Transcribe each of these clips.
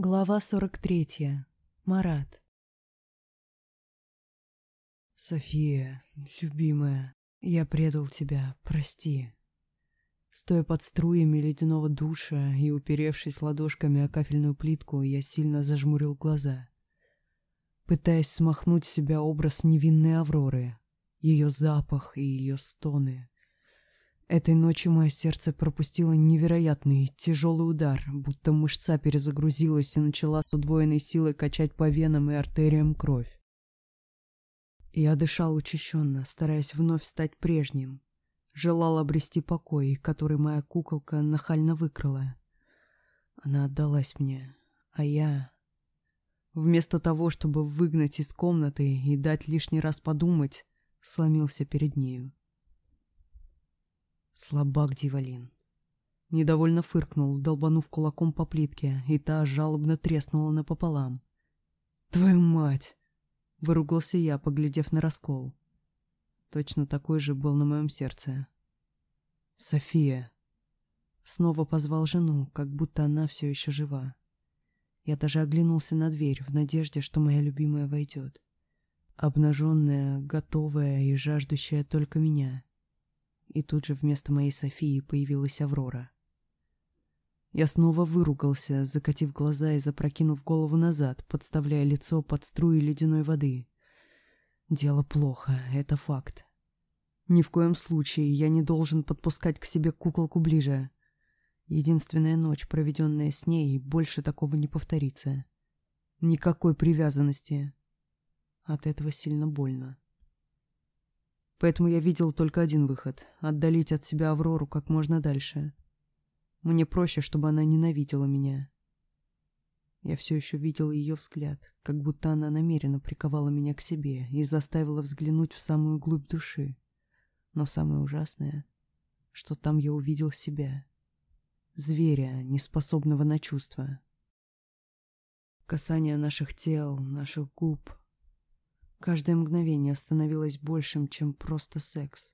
Глава 43. Марат. София, любимая, я предал тебя, прости. Стоя под струями ледяного душа и уперевшись ладошками о кафельную плитку, я сильно зажмурил глаза, пытаясь смахнуть с себя образ невинной Авроры, ее запах и ее стоны. Этой ночью мое сердце пропустило невероятный, тяжелый удар, будто мышца перезагрузилась и начала с удвоенной силой качать по венам и артериям кровь. Я дышал учащенно, стараясь вновь стать прежним. Желал обрести покой, который моя куколка нахально выкрала. Она отдалась мне, а я... Вместо того, чтобы выгнать из комнаты и дать лишний раз подумать, сломился перед нею. Слабак Дивалин. Недовольно фыркнул, долбанув кулаком по плитке, и та жалобно треснула напополам. «Твою мать!» — выругался я, поглядев на раскол. Точно такой же был на моем сердце. «София!» Снова позвал жену, как будто она все еще жива. Я даже оглянулся на дверь в надежде, что моя любимая войдет. Обнаженная, готовая и жаждущая только меня — и тут же вместо моей Софии появилась Аврора. Я снова выругался, закатив глаза и запрокинув голову назад, подставляя лицо под струи ледяной воды. Дело плохо, это факт. Ни в коем случае я не должен подпускать к себе куколку ближе. Единственная ночь, проведенная с ней, больше такого не повторится. Никакой привязанности. От этого сильно больно. Поэтому я видел только один выход — отдалить от себя Аврору как можно дальше. Мне проще, чтобы она ненавидела меня. Я все еще видел ее взгляд, как будто она намеренно приковала меня к себе и заставила взглянуть в самую глубь души. Но самое ужасное, что там я увидел себя. Зверя, неспособного на чувства. Касание наших тел, наших губ, Каждое мгновение становилось большим, чем просто секс.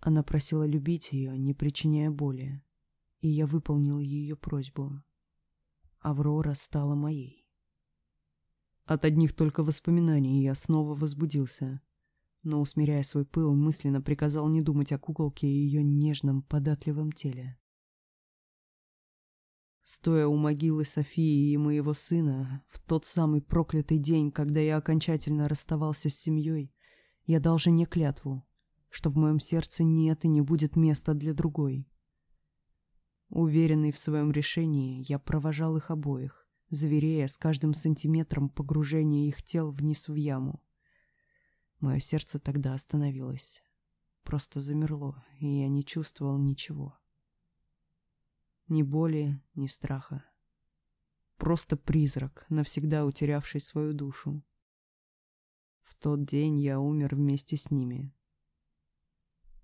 Она просила любить ее, не причиняя боли, и я выполнил ее просьбу. Аврора стала моей. От одних только воспоминаний я снова возбудился, но, усмиряя свой пыл, мысленно приказал не думать о куколке и ее нежном, податливом теле. Стоя у могилы Софии и моего сына, в тот самый проклятый день, когда я окончательно расставался с семьей, я дал жене клятву, что в моем сердце нет и не будет места для другой. Уверенный в своем решении, я провожал их обоих, зверея с каждым сантиметром погружения их тел вниз в яму. Мое сердце тогда остановилось. Просто замерло, и я не чувствовал ничего. Ни боли, ни страха. Просто призрак, навсегда утерявший свою душу. В тот день я умер вместе с ними.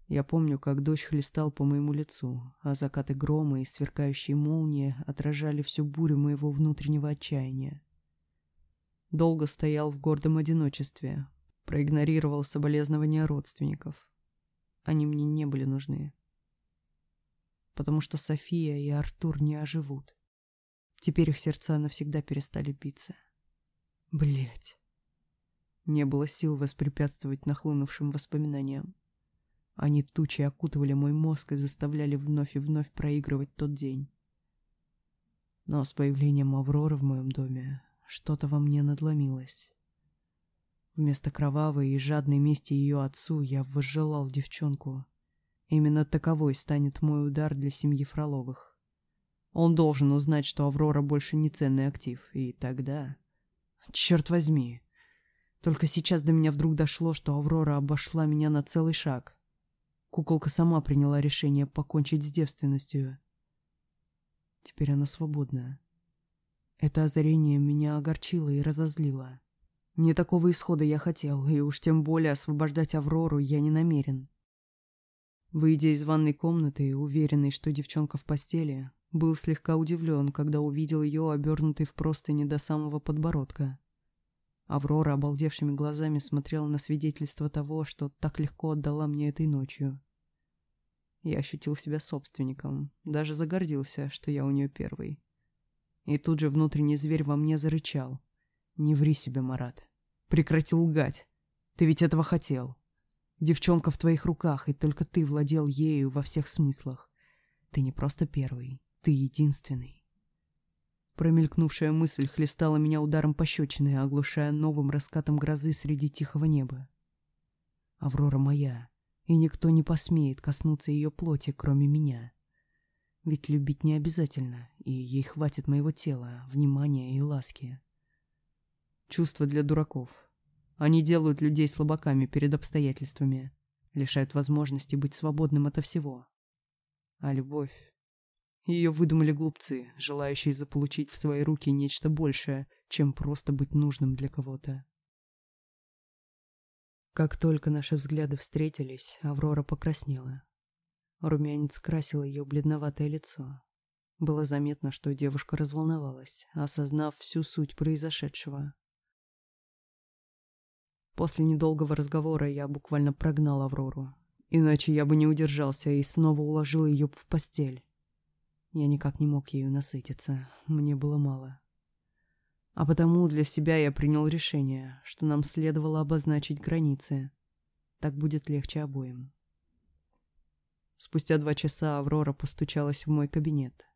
Я помню, как дождь хлестал по моему лицу, а закаты грома и сверкающие молнии отражали всю бурю моего внутреннего отчаяния. Долго стоял в гордом одиночестве, проигнорировал соболезнования родственников. Они мне не были нужны потому что София и Артур не оживут. Теперь их сердца навсегда перестали биться. Блять. Не было сил воспрепятствовать нахлынувшим воспоминаниям. Они тучи окутывали мой мозг и заставляли вновь и вновь проигрывать тот день. Но с появлением Авроры в моем доме что-то во мне надломилось. Вместо кровавой и жадной мести ее отцу я возжелал девчонку, Именно таковой станет мой удар для семьи Фроловых. Он должен узнать, что Аврора больше не ценный актив, и тогда... Черт возьми! Только сейчас до меня вдруг дошло, что Аврора обошла меня на целый шаг. Куколка сама приняла решение покончить с девственностью. Теперь она свободна. Это озарение меня огорчило и разозлило. Не такого исхода я хотел, и уж тем более освобождать Аврору я не намерен. Выйдя из ванной комнаты, уверенный, что девчонка в постели, был слегка удивлен, когда увидел ее обернутой в простыни до самого подбородка. Аврора обалдевшими глазами смотрела на свидетельство того, что так легко отдала мне этой ночью. Я ощутил себя собственником, даже загордился, что я у нее первый. И тут же внутренний зверь во мне зарычал. «Не ври себе, Марат. Прекрати лгать. Ты ведь этого хотел. Девчонка в твоих руках, и только ты владел ею во всех смыслах. Ты не просто первый, ты единственный». Промелькнувшая мысль хлестала меня ударом пощечины, оглушая новым раскатом грозы среди тихого неба. Аврора моя, и никто не посмеет коснуться ее плоти, кроме меня. Ведь любить не обязательно, и ей хватит моего тела, внимания и ласки. Чувства для дураков. Они делают людей слабаками перед обстоятельствами, лишают возможности быть свободным ото всего. А любовь... Ее выдумали глупцы, желающие заполучить в свои руки нечто большее, чем просто быть нужным для кого-то. Как только наши взгляды встретились, Аврора покраснела. Румянец красил ее бледноватое лицо. Было заметно, что девушка разволновалась, осознав всю суть произошедшего. После недолгого разговора я буквально прогнал Аврору. Иначе я бы не удержался и снова уложил ее в постель. Я никак не мог ею насытиться, мне было мало. А потому для себя я принял решение, что нам следовало обозначить границы. Так будет легче обоим. Спустя два часа Аврора постучалась в мой кабинет.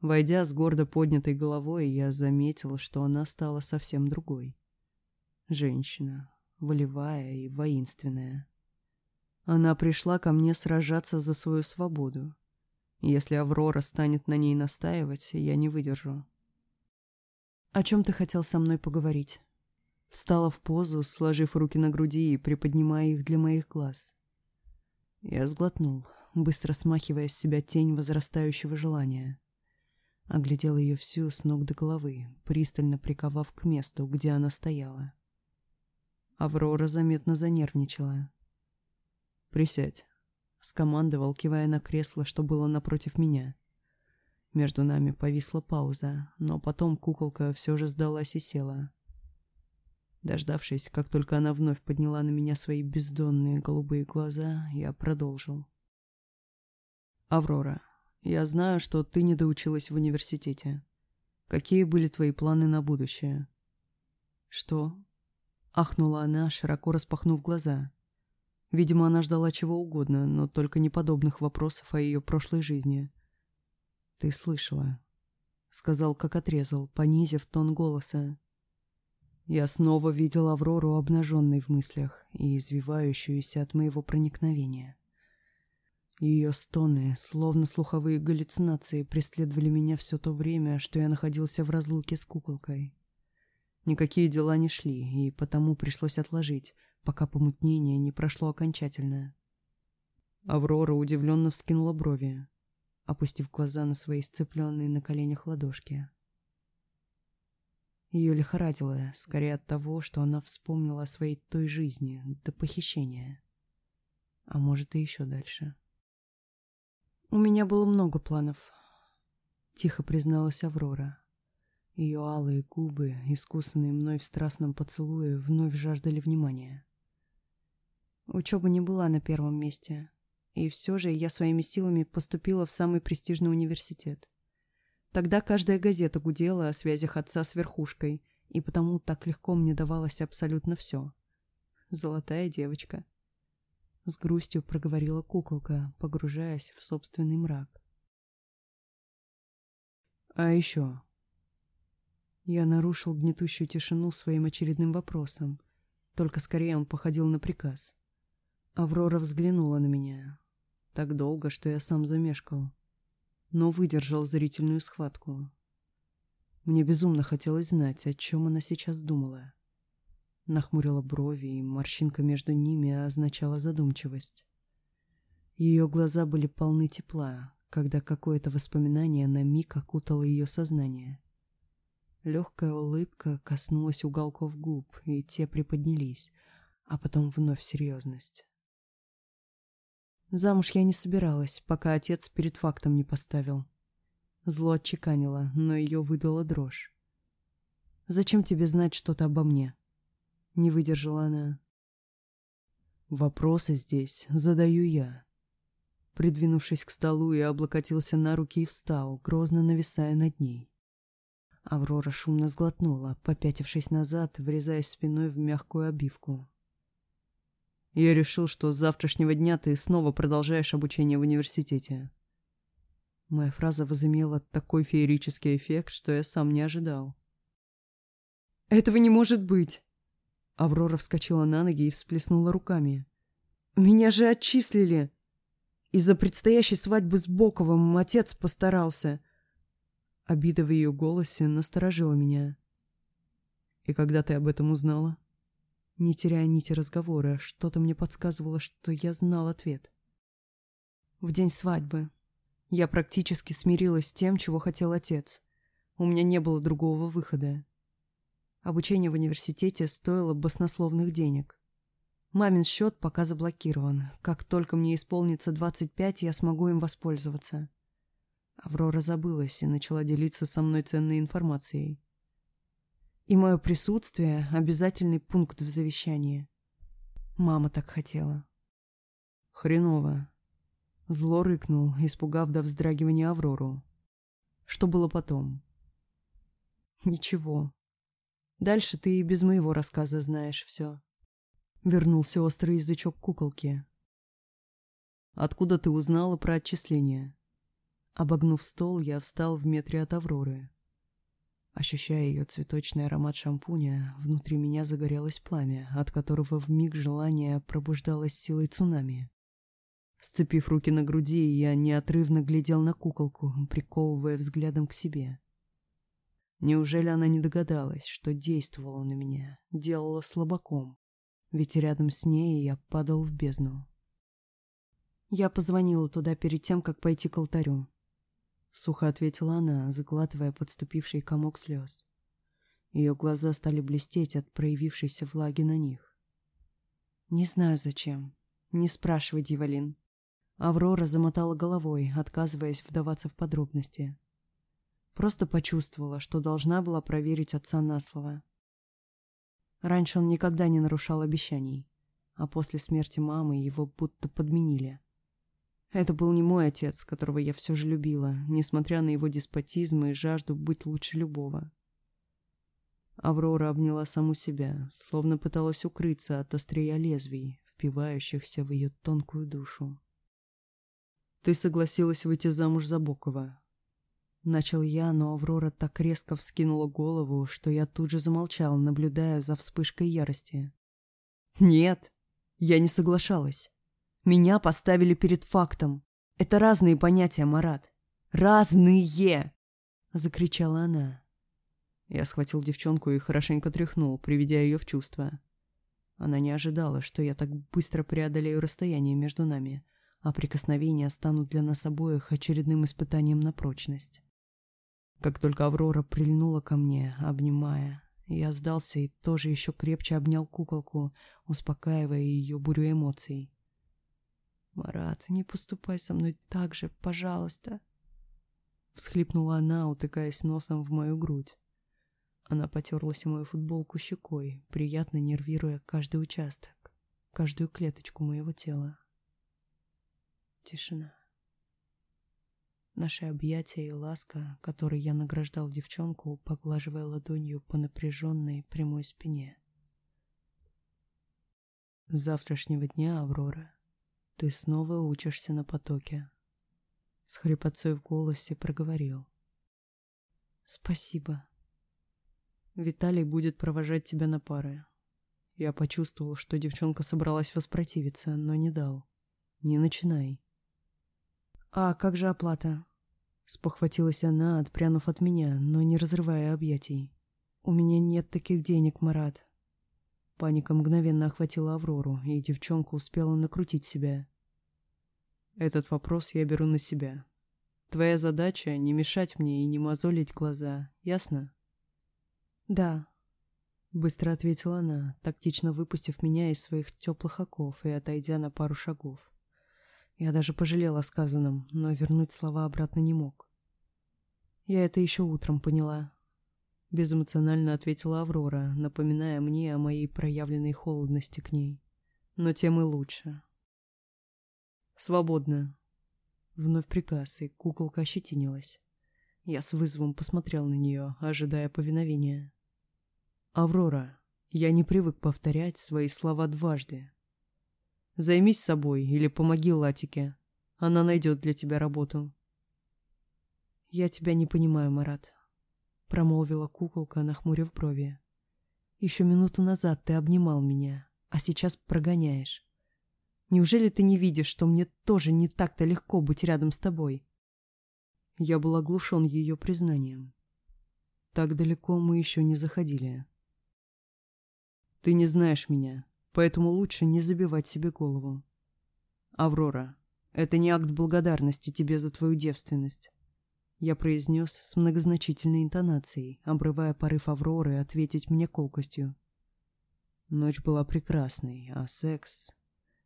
Войдя с гордо поднятой головой, я заметил, что она стала совсем другой. Женщина, волевая и воинственная. Она пришла ко мне сражаться за свою свободу. Если Аврора станет на ней настаивать, я не выдержу. «О чем ты хотел со мной поговорить?» Встала в позу, сложив руки на груди и приподнимая их для моих глаз. Я сглотнул, быстро смахивая с себя тень возрастающего желания. Оглядел ее всю с ног до головы, пристально приковав к месту, где она стояла. Аврора заметно занервничала. «Присядь», — скомандовал, кивая на кресло, что было напротив меня. Между нами повисла пауза, но потом куколка все же сдалась и села. Дождавшись, как только она вновь подняла на меня свои бездонные голубые глаза, я продолжил. «Аврора, я знаю, что ты не доучилась в университете. Какие были твои планы на будущее?» «Что?» — ахнула она, широко распахнув глаза. Видимо, она ждала чего угодно, но только не подобных вопросов о ее прошлой жизни. «Ты слышала», — сказал, как отрезал, понизив тон голоса. Я снова видел Аврору обнаженной в мыслях и извивающуюся от моего проникновения. Ее стоны, словно слуховые галлюцинации, преследовали меня все то время, что я находился в разлуке с куколкой. Никакие дела не шли, и потому пришлось отложить, пока помутнение не прошло окончательно. Аврора удивленно вскинула брови опустив глаза на свои сцепленные на коленях ладошки. Ее лихорадило, скорее от того, что она вспомнила о своей той жизни до похищения. А может, и еще дальше. «У меня было много планов», — тихо призналась Аврора. Ее алые губы, искусанные мной в страстном поцелуе, вновь жаждали внимания. Учеба не была на первом месте, и все же я своими силами поступила в самый престижный университет. Тогда каждая газета гудела о связях отца с верхушкой, и потому так легко мне давалось абсолютно все. Золотая девочка. С грустью проговорила куколка, погружаясь в собственный мрак. А еще... Я нарушил гнетущую тишину своим очередным вопросом. Только скорее он походил на приказ. Аврора взглянула на меня. Так долго, что я сам замешкал. Но выдержал зрительную схватку. Мне безумно хотелось знать, о чем она сейчас думала. Нахмурила брови, и морщинка между ними означала задумчивость. Ее глаза были полны тепла, когда какое-то воспоминание на миг окутало ее сознание. Легкая улыбка коснулась уголков губ, и те приподнялись, а потом вновь серьезность. Замуж я не собиралась, пока отец перед фактом не поставил. Зло отчеканило, но ее выдала дрожь. «Зачем тебе знать что-то обо мне?» Не выдержала она. «Вопросы здесь задаю я». Придвинувшись к столу, я облокотился на руки и встал, грозно нависая над ней. Аврора шумно сглотнула, попятившись назад, врезаясь спиной в мягкую обивку. «Я решил, что с завтрашнего дня ты снова продолжаешь обучение в университете». Моя фраза возымела такой феерический эффект, что я сам не ожидал. «Этого не может быть!» Аврора вскочила на ноги и всплеснула руками. «Меня же отчислили! Из-за предстоящей свадьбы с Боковым отец постарался. Обида в ее голосе насторожила меня. «И когда ты об этом узнала?» Не теряя нити разговора, что-то мне подсказывало, что я знал ответ. В день свадьбы. Я практически смирилась с тем, чего хотел отец. У меня не было другого выхода. Обучение в университете стоило баснословных денег. Мамин счет пока заблокирован. Как только мне исполнится 25, я смогу им воспользоваться. Аврора забылась и начала делиться со мной ценной информацией. И мое присутствие — обязательный пункт в завещании. Мама так хотела. Хреново. Зло рыкнул, испугав до вздрагивания Аврору. Что было потом? Ничего. Дальше ты и без моего рассказа знаешь все. Вернулся острый язычок куколки. Откуда ты узнала про отчисление? Обогнув стол, я встал в метре от Авроры. Ощущая ее цветочный аромат шампуня, внутри меня загорелось пламя, от которого в миг желания пробуждалось силой цунами. Сцепив руки на груди, я неотрывно глядел на куколку, приковывая взглядом к себе. Неужели она не догадалась, что действовала на меня, делала слабаком? Ведь рядом с ней я падал в бездну. Я позвонила туда перед тем, как пойти к алтарю. — сухо ответила она, заглатывая подступивший комок слез. Ее глаза стали блестеть от проявившейся влаги на них. «Не знаю, зачем. Не спрашивай, Дивалин». Аврора замотала головой, отказываясь вдаваться в подробности. Просто почувствовала, что должна была проверить отца на слово. Раньше он никогда не нарушал обещаний, а после смерти мамы его будто подменили. Это был не мой отец, которого я все же любила, несмотря на его деспотизм и жажду быть лучше любого. Аврора обняла саму себя, словно пыталась укрыться от острия лезвий, впивающихся в ее тонкую душу. «Ты согласилась выйти замуж за Бокова». Начал я, но Аврора так резко вскинула голову, что я тут же замолчал, наблюдая за вспышкой ярости. «Нет, я не соглашалась. Меня поставили перед фактом. Это разные понятия, Марат. Разные!» Закричала она. Я схватил девчонку и хорошенько тряхнул, приведя ее в чувство. Она не ожидала, что я так быстро преодолею расстояние между нами, а прикосновения станут для нас обоих очередным испытанием на прочность. Как только Аврора прильнула ко мне, обнимая, я сдался и тоже еще крепче обнял куколку, успокаивая ее бурю эмоций. «Марат, не поступай со мной так же, пожалуйста!» Всхлипнула она, утыкаясь носом в мою грудь. Она потерлась мою футболку щекой, приятно нервируя каждый участок, каждую клеточку моего тела. Тишина. Наши объятия и ласка, которой я награждал девчонку, поглаживая ладонью по напряженной прямой спине. С завтрашнего дня, Аврора, ты снова учишься на потоке. С хрипотцой в голосе проговорил. Спасибо. Виталий будет провожать тебя на пары. Я почувствовал, что девчонка собралась воспротивиться, но не дал. Не начинай. А как же оплата? Спохватилась она, отпрянув от меня, но не разрывая объятий. У меня нет таких денег, Марат. Паника мгновенно охватила Аврору, и девчонка успела накрутить себя. Этот вопрос я беру на себя. Твоя задача — не мешать мне и не мозолить глаза, ясно? Да, — быстро ответила она, тактично выпустив меня из своих теплых оков и отойдя на пару шагов. Я даже пожалел о сказанном, но вернуть слова обратно не мог. Я это еще утром поняла, Безэмоционально ответила Аврора, напоминая мне о моей проявленной холодности к ней. Но тем и лучше. «Свободно». Вновь приказ, и куколка ощетинилась. Я с вызовом посмотрел на нее, ожидая повиновения. «Аврора, я не привык повторять свои слова дважды. Займись собой или помоги Латике. Она найдет для тебя работу». «Я тебя не понимаю, Марат», — промолвила куколка, нахмурив брови. «Еще минуту назад ты обнимал меня, а сейчас прогоняешь. Неужели ты не видишь, что мне тоже не так-то легко быть рядом с тобой?» Я был оглушен ее признанием. Так далеко мы еще не заходили. Ты не знаешь меня, поэтому лучше не забивать себе голову. Аврора, это не акт благодарности тебе за твою девственность. Я произнес с многозначительной интонацией, обрывая порыв Авроры ответить мне колкостью. Ночь была прекрасной, а секс...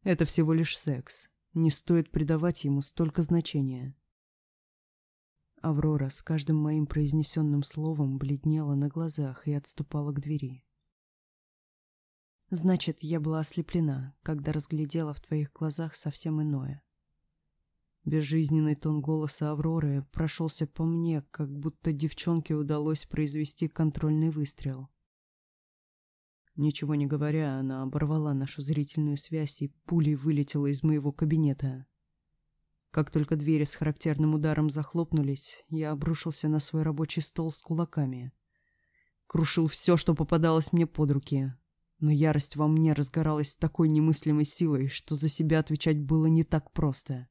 Это всего лишь секс. Не стоит придавать ему столько значения. Аврора с каждым моим произнесенным словом бледнела на глазах и отступала к двери. Значит, я была ослеплена, когда разглядела в твоих глазах совсем иное. Безжизненный тон голоса Авроры прошелся по мне, как будто девчонке удалось произвести контрольный выстрел. Ничего не говоря, она оборвала нашу зрительную связь и пулей вылетела из моего кабинета. Как только двери с характерным ударом захлопнулись, я обрушился на свой рабочий стол с кулаками. Крушил все, что попадалось мне под руки. Но ярость во мне разгоралась с такой немыслимой силой, что за себя отвечать было не так просто.